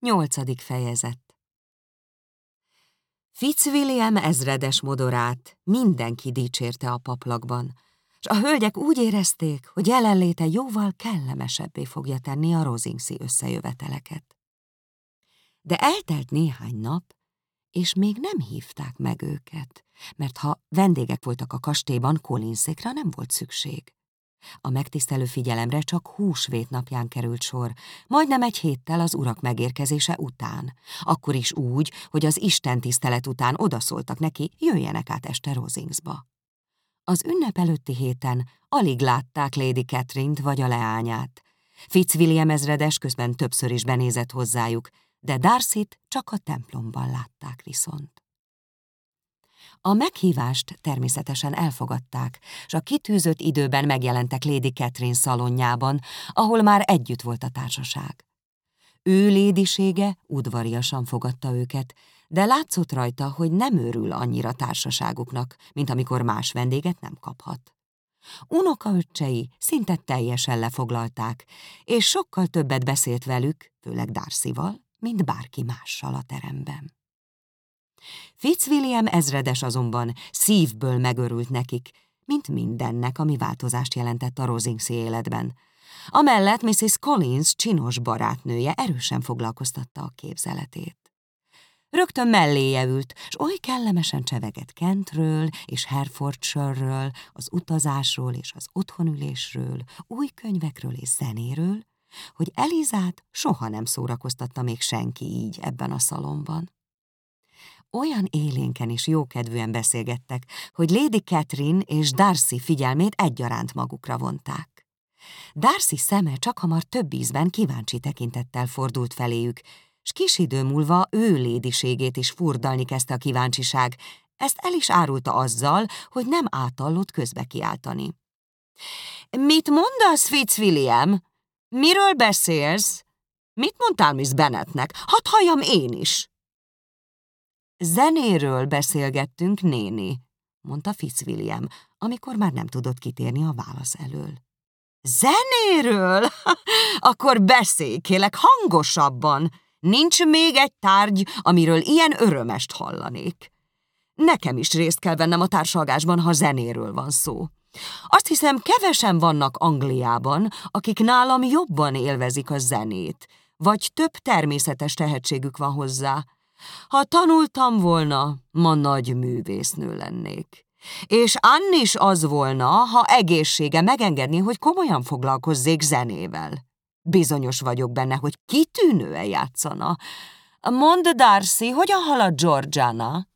Nyolcadik fejezet Fitzwilliam ezredes modorát mindenki dicsérte a paplakban, és a hölgyek úgy érezték, hogy jelenléte jóval kellemesebbé fogja tenni a rozingszi összejöveteleket. De eltelt néhány nap, és még nem hívták meg őket, mert ha vendégek voltak a kastélyban, Collinszékra nem volt szükség. A megtisztelő figyelemre csak húsvét napján került sor, majdnem egy héttel az urak megérkezése után. Akkor is úgy, hogy az Isten tisztelet után odaszóltak neki, jöjjenek át este Rosingsba. Az ünnep előtti héten alig látták Lady Catherine-t vagy a leányát. Fitzwilliam ezredes közben többször is benézett hozzájuk, de Darcy-t csak a templomban látták viszont. A meghívást természetesen elfogadták, és a kitűzött időben megjelentek Lady Catherine szalonjában, ahol már együtt volt a társaság. Ő lédisége udvariasan fogadta őket, de látszott rajta, hogy nem örül annyira társaságuknak, mint amikor más vendéget nem kaphat. Unokaöccsei szinte teljesen lefoglalták, és sokkal többet beszélt velük, főleg Darcyval, mint bárki mással a teremben. Fitzwilliam ezredes azonban szívből megörült nekik, mint mindennek, ami változást jelentett a Rosingszi életben. Amellett Mrs. Collins csinos barátnője erősen foglalkoztatta a képzeletét. Rögtön melléje ült, s oly kellemesen csevegett Kentről és Herefordshire-ről, az utazásról és az otthonülésről, új könyvekről és zenéről, hogy Elizát soha nem szórakoztatta még senki így ebben a szalomban. Olyan élénken és jókedvűen beszélgettek, hogy Lady Catherine és Darcy figyelmét egyaránt magukra vonták. Darcy szeme csak hamar több ízben kíváncsi tekintettel fordult feléjük, s kis idő múlva ő lédiségét is furdalni kezdte a kíváncsiság, ezt el is árulta azzal, hogy nem átallott közbe kiáltani. Mit mondasz, Fitzwilliam? Miről beszélsz? Mit mondtál Miss Bennetnek? Hadd halljam én is! Zenéről beszélgettünk, néni, mondta Fitzwilliam, amikor már nem tudott kitérni a válasz elől. Zenéről? Akkor beszélj, kélek, hangosabban! Nincs még egy tárgy, amiről ilyen örömest hallanék. Nekem is részt kell vennem a társalgásban, ha zenéről van szó. Azt hiszem, kevesen vannak Angliában, akik nálam jobban élvezik a zenét, vagy több természetes tehetségük van hozzá. Ha tanultam volna, ma nagy művésznő lennék. És Ann is az volna, ha egészsége megengedni, hogy komolyan foglalkozzék zenével. Bizonyos vagyok benne, hogy kitűnően játszana. Mondd, Darcy, hogyan halad Georgiana?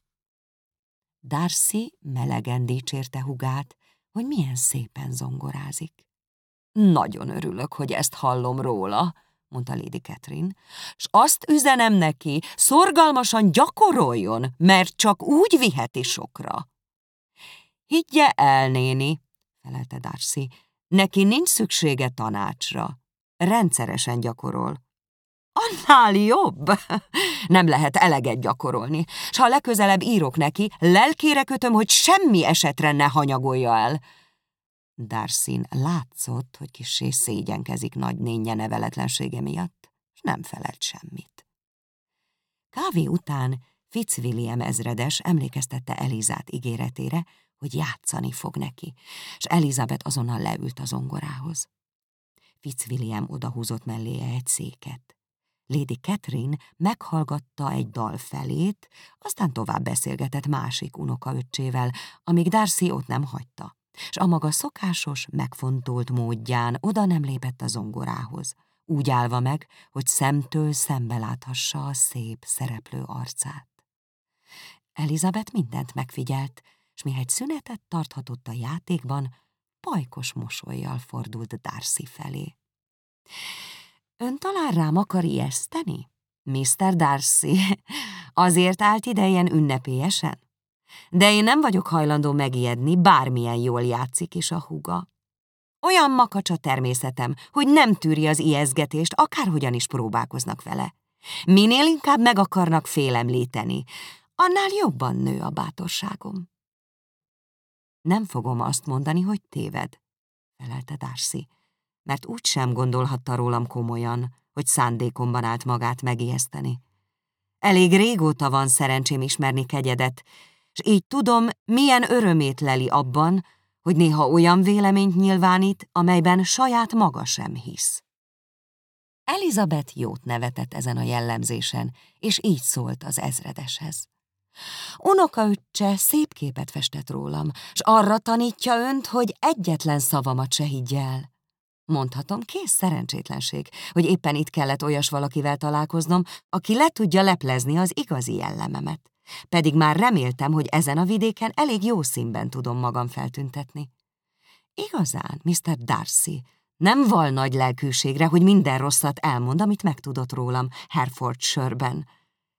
Darcy melegen dicsérte hugát, hogy milyen szépen zongorázik. Nagyon örülök, hogy ezt hallom róla, mondta Lady Catherine, s azt üzenem neki, szorgalmasan gyakoroljon, mert csak úgy viheti sokra. Higgye el, néni, felelte Darcy, neki nincs szüksége tanácsra. Rendszeresen gyakorol. Annál jobb! Nem lehet eleget gyakorolni, s ha legközelebb írok neki, lelkére kötöm, hogy semmi esetre ne hanyagolja el. Darcyn látszott, hogy kissé szégyenkezik nagy nénye neveletlensége miatt, és nem felelt semmit. Kávé után Fitzwilliam ezredes emlékeztette Elizát ígéretére, hogy játszani fog neki, és Elizabeth azonnal leült az zongorához. Fitzwilliam odahúzott melléje egy széket. Lady Catherine meghallgatta egy dal felét, aztán tovább beszélgetett másik unokaöccsével, amíg Darcy ott nem hagyta s a maga szokásos, megfontolt módján oda nem lépett a zongorához, úgy állva meg, hogy szemtől szembe láthassa a szép szereplő arcát. Elizabeth mindent megfigyelt, s mihegy szünetet tarthatott a játékban, pajkos mosolyjal fordult Darcy felé. Ön talán rám akar ijeszteni? Mr. Darcy, azért állt idejen ünnepélyesen? De én nem vagyok hajlandó megijedni, bármilyen jól játszik is a huga. Olyan makacs a természetem, hogy nem tűri az ijeszgetést, akárhogyan is próbálkoznak vele. Minél inkább meg akarnak félemlíteni, annál jobban nő a bátorságom. Nem fogom azt mondani, hogy téved, felelte Darcy, mert úgy sem gondolhatta rólam komolyan, hogy szándékomban állt magát megijeszteni. Elég régóta van szerencsém ismerni kegyedet, és így tudom, milyen örömét leli abban, hogy néha olyan véleményt nyilvánít, amelyben saját maga sem hisz. Elizabeth jót nevetett ezen a jellemzésen, és így szólt az ezredeshez. Unokaöccse szép képet festett rólam, s arra tanítja önt, hogy egyetlen szavamat se higgye. Mondhatom, kész szerencsétlenség, hogy éppen itt kellett olyas valakivel találkoznom, aki le tudja leplezni az igazi jellememet. Pedig már reméltem, hogy ezen a vidéken elég jó színben tudom magam feltüntetni. Igazán, Mr. Darcy, nem val nagy lelkűségre, hogy minden rosszat elmond, amit megtudott rólam Herefordshire-ben.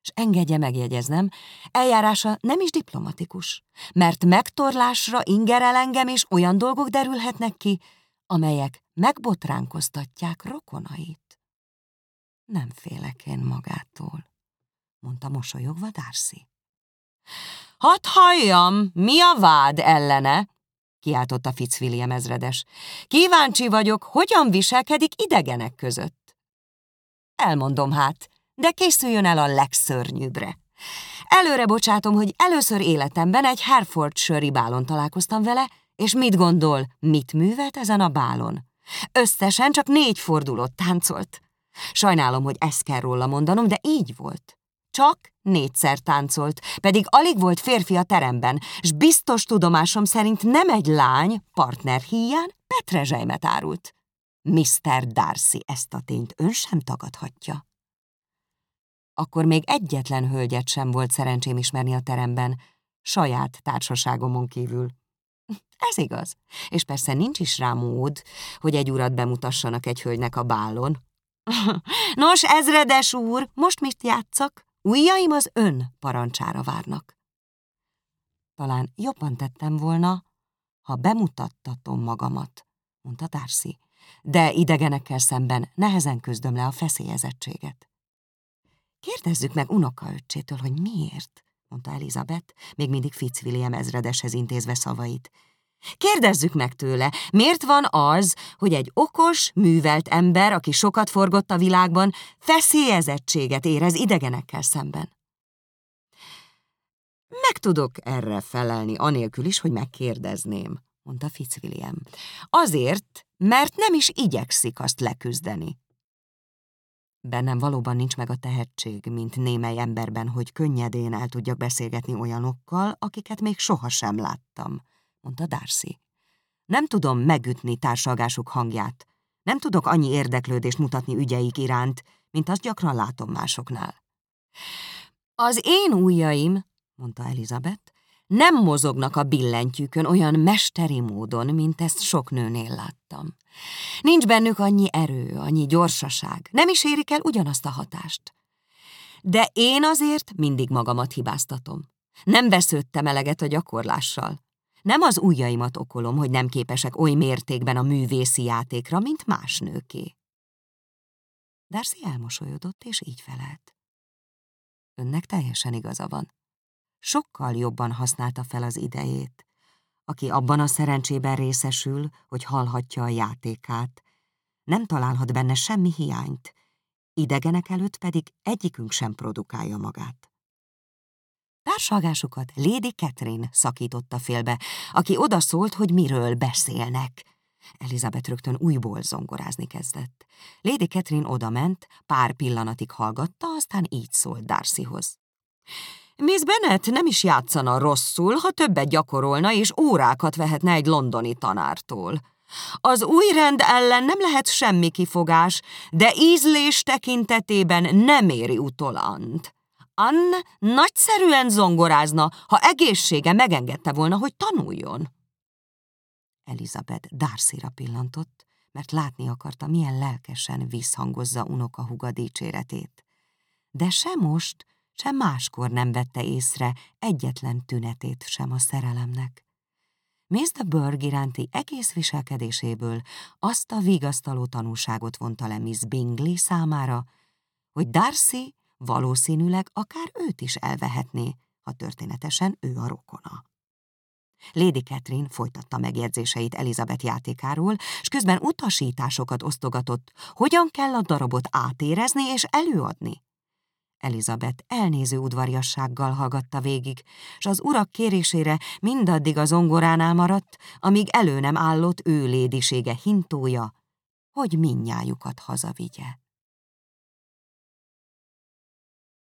És engedje megjegyeznem, eljárása nem is diplomatikus, mert megtorlásra ingerel engem, és olyan dolgok derülhetnek ki, amelyek megbotránkoztatják rokonait. Nem félek én magától, mondta mosolyogva Darcy. Hadd halljam, mi a vád ellene? kiáltotta Fitzwilliam ezredes. Kíváncsi vagyok, hogyan viselkedik idegenek között. Elmondom hát, de készüljön el a legszörnyűbbre. Előre bocsátom, hogy először életemben egy Herefordshire bálon találkoztam vele, és mit gondol, mit művelt ezen a bálon? Összesen csak négy fordulót táncolt. Sajnálom, hogy ezt kell róla mondanom, de így volt. Csak négyszer táncolt, pedig alig volt férfi a teremben, s biztos tudomásom szerint nem egy lány partner híján petrezselymet árult. Mr. Darcy ezt a tényt ön sem tagadhatja. Akkor még egyetlen hölgyet sem volt szerencsém ismerni a teremben, saját társaságomon kívül. Ez igaz, és persze nincs is rá mód, hogy egy urat bemutassanak egy hölgynek a bálon. Nos, ezredes úr, most mit játszak? Ujjaim az ön parancsára várnak. Talán jobban tettem volna, ha bemutattatom magamat, mondta Darcy, de idegenekkel szemben nehezen küzdöm le a feszélyezettséget. Kérdezzük meg unokaöccsétől, hogy miért, mondta Elizabeth, még mindig Fitzwilliam ezredeshez intézve szavait. Kérdezzük meg tőle, miért van az, hogy egy okos, művelt ember, aki sokat forgott a világban, feszélyezettséget érez idegenekkel szemben? Meg tudok erre felelni, anélkül is, hogy megkérdezném, mondta Fitzwilliam. Azért, mert nem is igyekszik azt leküzdeni. Bennem valóban nincs meg a tehetség, mint némely emberben, hogy könnyedén el tudjak beszélgetni olyanokkal, akiket még sohasem láttam mondta Darcy. Nem tudom megütni társalgásuk hangját. Nem tudok annyi érdeklődést mutatni ügyeik iránt, mint azt gyakran látom másoknál. Az én ujjaim, mondta Elizabeth, nem mozognak a billentyűkön olyan mesteri módon, mint ezt sok nőnél láttam. Nincs bennük annyi erő, annyi gyorsaság, nem is érik el ugyanazt a hatást. De én azért mindig magamat hibáztatom. Nem vesződtem eleget a gyakorlással. Nem az ujjaimat okolom, hogy nem képesek oly mértékben a művészi játékra, mint más nőké. Darcy elmosolyodott, és így felelt. Önnek teljesen igaza van. Sokkal jobban használta fel az idejét, aki abban a szerencsében részesül, hogy hallhatja a játékát, nem találhat benne semmi hiányt, idegenek előtt pedig egyikünk sem produkálja magát. Társalgásukat Lady Catherine szakította félbe, aki odaszólt, hogy miről beszélnek. Elizabeth rögtön újból zongorázni kezdett. Lady Catherine odament, pár pillanatig hallgatta, aztán így szólt Darcyhoz. Miss Bennet nem is játszana rosszul, ha többet gyakorolna és órákat vehetne egy londoni tanártól. Az új rend ellen nem lehet semmi kifogás, de ízlés tekintetében nem éri utolant. Ann nagyszerűen zongorázna, ha egészsége megengedte volna, hogy tanuljon. Elizabeth Darcyra pillantott, mert látni akarta, milyen lelkesen visszhangozza unoka huga dicséretét. De se most, sem máskor nem vette észre egyetlen tünetét sem a szerelemnek. Mr. Berg iránti egész viselkedéséből azt a vigasztaló tanúságot vonta le Miss Bingley számára, hogy Darcy valószínűleg akár őt is elvehetné, ha történetesen ő a rokona. Lady Catherine folytatta megjegyzéseit Elizabeth játékáról, és közben utasításokat osztogatott, hogyan kell a darabot átérezni és előadni. Elizabeth elnéző udvariassággal hallgatta végig, és az urak kérésére mindaddig az zongoránál maradt, amíg elő nem állott ő lédisége hintója, hogy minnyájukat hazavigye.